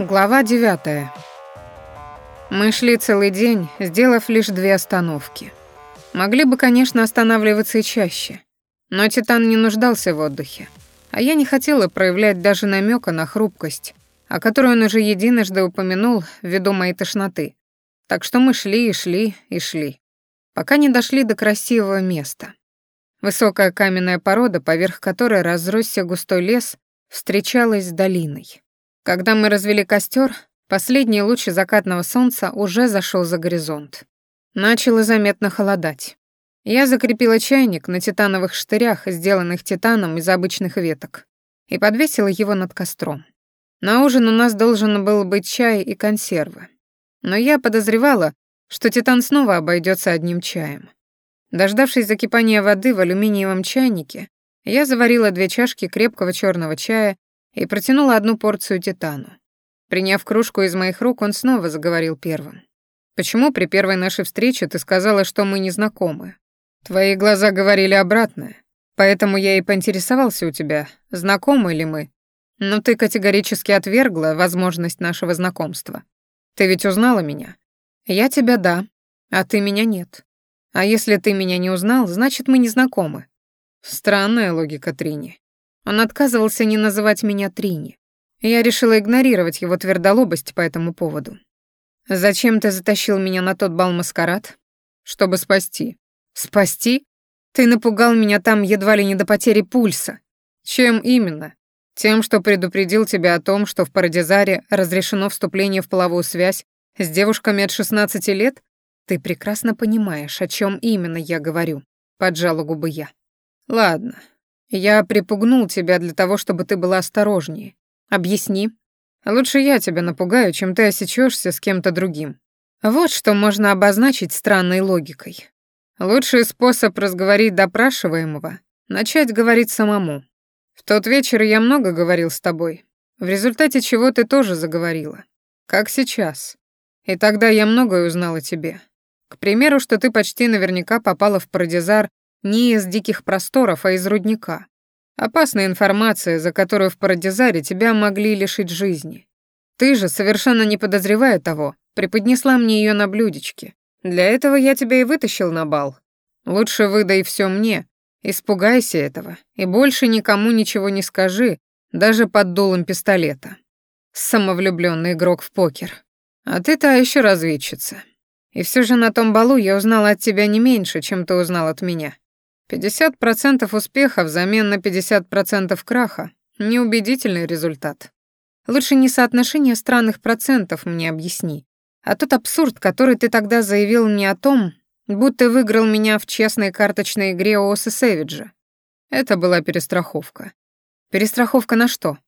Глава 9. Мы шли целый день, сделав лишь две остановки. Могли бы, конечно, останавливаться и чаще, но Титан не нуждался в отдыхе, а я не хотела проявлять даже намека на хрупкость, о которой он уже единожды упомянул ввиду моей тошноты. Так что мы шли и шли и шли, пока не дошли до красивого места. Высокая каменная порода, поверх которой разросся густой лес, встречалась с долиной. Когда мы развели костер, последние лучи закатного солнца уже зашел за горизонт. Начало заметно холодать. Я закрепила чайник на титановых штырях, сделанных титаном из обычных веток, и подвесила его над костром. На ужин у нас должен был быть чай и консервы. Но я подозревала, что титан снова обойдется одним чаем. Дождавшись закипания воды в алюминиевом чайнике, я заварила две чашки крепкого черного чая и протянула одну порцию титану. Приняв кружку из моих рук, он снова заговорил первым. «Почему при первой нашей встрече ты сказала, что мы не знакомы? Твои глаза говорили обратное, поэтому я и поинтересовался у тебя, знакомы ли мы. Но ты категорически отвергла возможность нашего знакомства. Ты ведь узнала меня? Я тебя — да, а ты меня — нет. А если ты меня не узнал, значит, мы не знакомы». Странная логика Трини. Он отказывался не называть меня Трини. Я решила игнорировать его твердолобость по этому поводу. «Зачем ты затащил меня на тот бал-маскарад?» «Чтобы спасти». «Спасти? Ты напугал меня там едва ли не до потери пульса». «Чем именно?» «Тем, что предупредил тебя о том, что в Парадизаре разрешено вступление в половую связь с девушками от 16 лет?» «Ты прекрасно понимаешь, о чем именно я говорю», — поджала губы я. «Ладно, я припугнул тебя для того, чтобы ты была осторожнее. Объясни. Лучше я тебя напугаю, чем ты осечешься с кем-то другим. Вот что можно обозначить странной логикой. Лучший способ разговорить допрашиваемого — начать говорить самому. В тот вечер я много говорил с тобой, в результате чего ты тоже заговорила. Как сейчас. И тогда я многое узнала о тебе. К примеру, что ты почти наверняка попала в парадизар не из диких просторов, а из рудника. Опасная информация, за которую в Парадизаре тебя могли лишить жизни. Ты же, совершенно не подозревая того, преподнесла мне ее на блюдечке. Для этого я тебя и вытащил на бал. Лучше выдай все мне, испугайся этого, и больше никому ничего не скажи, даже под дулом пистолета. Самовлюбленный игрок в покер. А ты та еще разведчица. И все же на том балу я узнал от тебя не меньше, чем ты узнал от меня. 50% успеха взамен на 50% краха. Неубедительный результат. Лучше не соотношение странных процентов мне объясни, а тот абсурд, который ты тогда заявил мне о том, будто выиграл меня в честной карточной игре Оса Сэвиджа. Это была перестраховка. Перестраховка на что?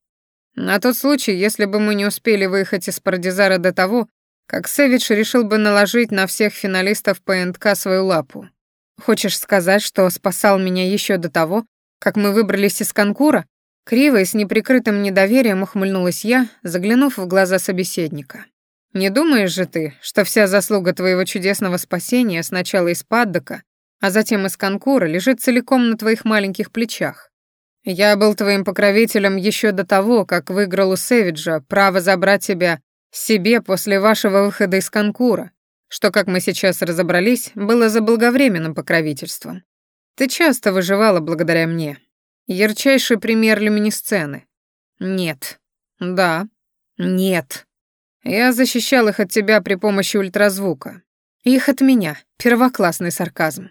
На тот случай, если бы мы не успели выехать из Парадизара до того, как Сэвидж решил бы наложить на всех финалистов ПНК свою лапу. Хочешь сказать, что спасал меня еще до того, как мы выбрались из конкура? Криво и с неприкрытым недоверием ухмыльнулась я, заглянув в глаза собеседника. «Не думаешь же ты, что вся заслуга твоего чудесного спасения сначала из паддока, а затем из конкура лежит целиком на твоих маленьких плечах? Я был твоим покровителем еще до того, как выиграл у Сэвиджа право забрать тебя себе после вашего выхода из конкура, что, как мы сейчас разобрались, было заблаговременным покровительством. Ты часто выживала благодаря мне. Ярчайший пример люминесцены. Нет. Да. Нет. Я защищал их от тебя при помощи ультразвука. Их от меня. Первоклассный сарказм.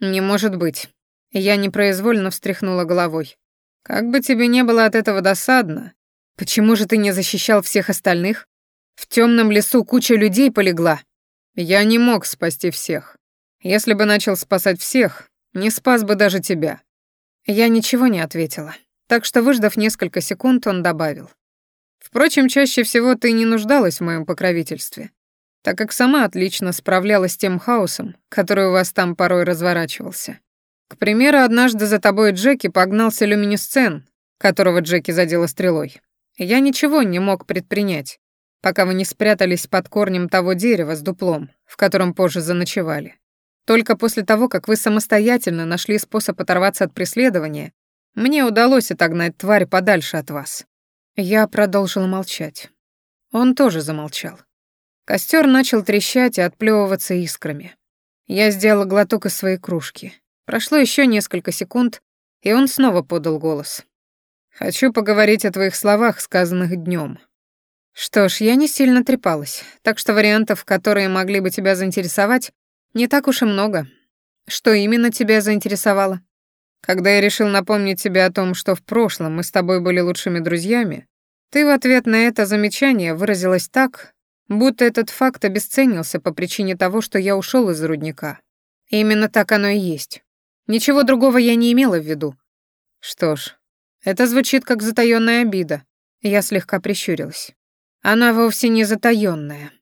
Не может быть. Я непроизвольно встряхнула головой. Как бы тебе не было от этого досадно, почему же ты не защищал всех остальных? В темном лесу куча людей полегла, я не мог спасти всех. Если бы начал спасать всех, не спас бы даже тебя». Я ничего не ответила, так что, выждав несколько секунд, он добавил. «Впрочем, чаще всего ты не нуждалась в моем покровительстве, так как сама отлично справлялась с тем хаосом, который у вас там порой разворачивался. К примеру, однажды за тобой Джеки погнался люминесцен, которого Джеки задела стрелой. Я ничего не мог предпринять, пока вы не спрятались под корнем того дерева с дуплом, в котором позже заночевали. Только после того, как вы самостоятельно нашли способ оторваться от преследования, мне удалось отогнать тварь подальше от вас». Я продолжила молчать. Он тоже замолчал. Костер начал трещать и отплевываться искрами. Я сделала глоток из своей кружки. Прошло еще несколько секунд, и он снова подал голос. «Хочу поговорить о твоих словах, сказанных днем. Что ж, я не сильно трепалась, так что вариантов, которые могли бы тебя заинтересовать, не так уж и много. Что именно тебя заинтересовало? Когда я решил напомнить тебе о том, что в прошлом мы с тобой были лучшими друзьями, ты в ответ на это замечание выразилась так, будто этот факт обесценился по причине того, что я ушел из рудника. И именно так оно и есть. Ничего другого я не имела в виду. Что ж, это звучит как затаённая обида. Я слегка прищурилась. Она вовсе не затаённая.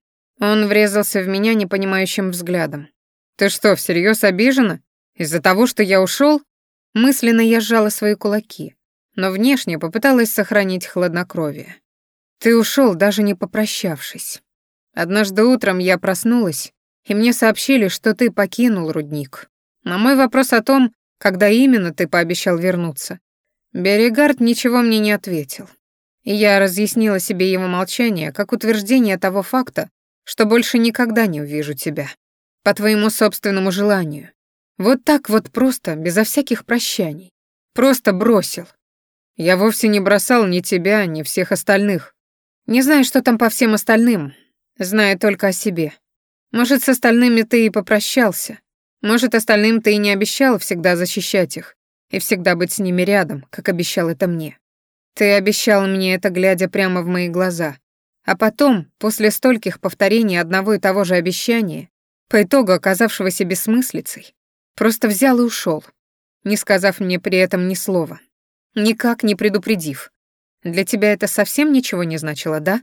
Он врезался в меня непонимающим взглядом. «Ты что, всерьёз обижена? Из-за того, что я ушёл?» Мысленно я сжала свои кулаки, но внешне попыталась сохранить хладнокровие. «Ты ушёл, даже не попрощавшись. Однажды утром я проснулась, и мне сообщили, что ты покинул рудник. На мой вопрос о том, когда именно ты пообещал вернуться, Берегард ничего мне не ответил. Я разъяснила себе его молчание как утверждение того факта, что больше никогда не увижу тебя. По твоему собственному желанию. Вот так вот просто, безо всяких прощаний. Просто бросил. Я вовсе не бросал ни тебя, ни всех остальных. Не знаю, что там по всем остальным. Знаю только о себе. Может, с остальными ты и попрощался. Может, остальным ты и не обещал всегда защищать их и всегда быть с ними рядом, как обещал это мне. Ты обещал мне это, глядя прямо в мои глаза. А потом, после стольких повторений одного и того же обещания, по итогу оказавшегося бессмыслицей, просто взял и ушел, не сказав мне при этом ни слова, никак не предупредив. Для тебя это совсем ничего не значило, да?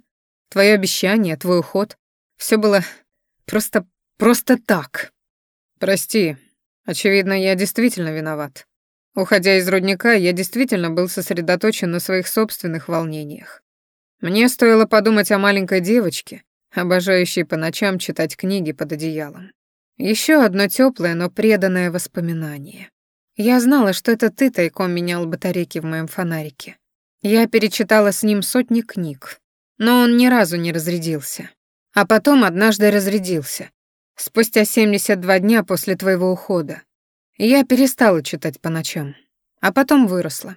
Твое обещание, твой уход. Все было просто... просто так. Прости. Очевидно, я действительно виноват. Уходя из рудника, я действительно был сосредоточен на своих собственных волнениях. Мне стоило подумать о маленькой девочке, обожающей по ночам читать книги под одеялом. Еще одно теплое, но преданное воспоминание. Я знала, что это ты тайком менял батарейки в моем фонарике. Я перечитала с ним сотни книг, но он ни разу не разрядился. А потом однажды разрядился. Спустя 72 дня после твоего ухода, Я перестала читать по ночам, а потом выросла.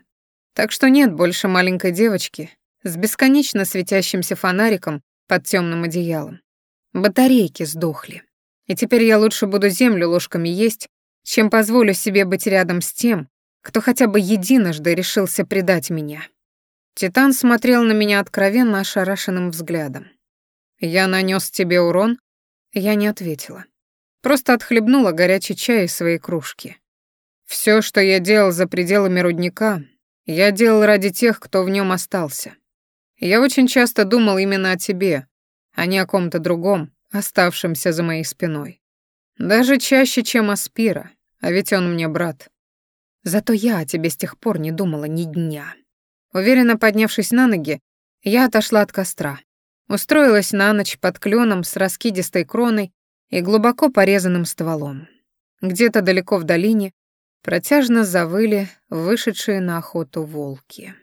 Так что нет больше маленькой девочки, с бесконечно светящимся фонариком под темным одеялом. Батарейки сдохли. И теперь я лучше буду землю ложками есть, чем позволю себе быть рядом с тем, кто хотя бы единожды решился предать меня. Титан смотрел на меня откровенно ошарашенным взглядом. «Я нанес тебе урон?» Просто отхлебнула горячий чай из своей кружки. Все, что я делал за пределами рудника, я делал ради тех, кто в нем остался. Я очень часто думал именно о тебе, а не о ком-то другом, оставшемся за моей спиной. Даже чаще, чем о Спира, а ведь он мне брат. Зато я о тебе с тех пор не думала ни дня. Уверенно поднявшись на ноги, я отошла от костра. Устроилась на ночь под кленом с раскидистой кроной и глубоко порезанным стволом. Где-то далеко в долине протяжно завыли вышедшие на охоту волки.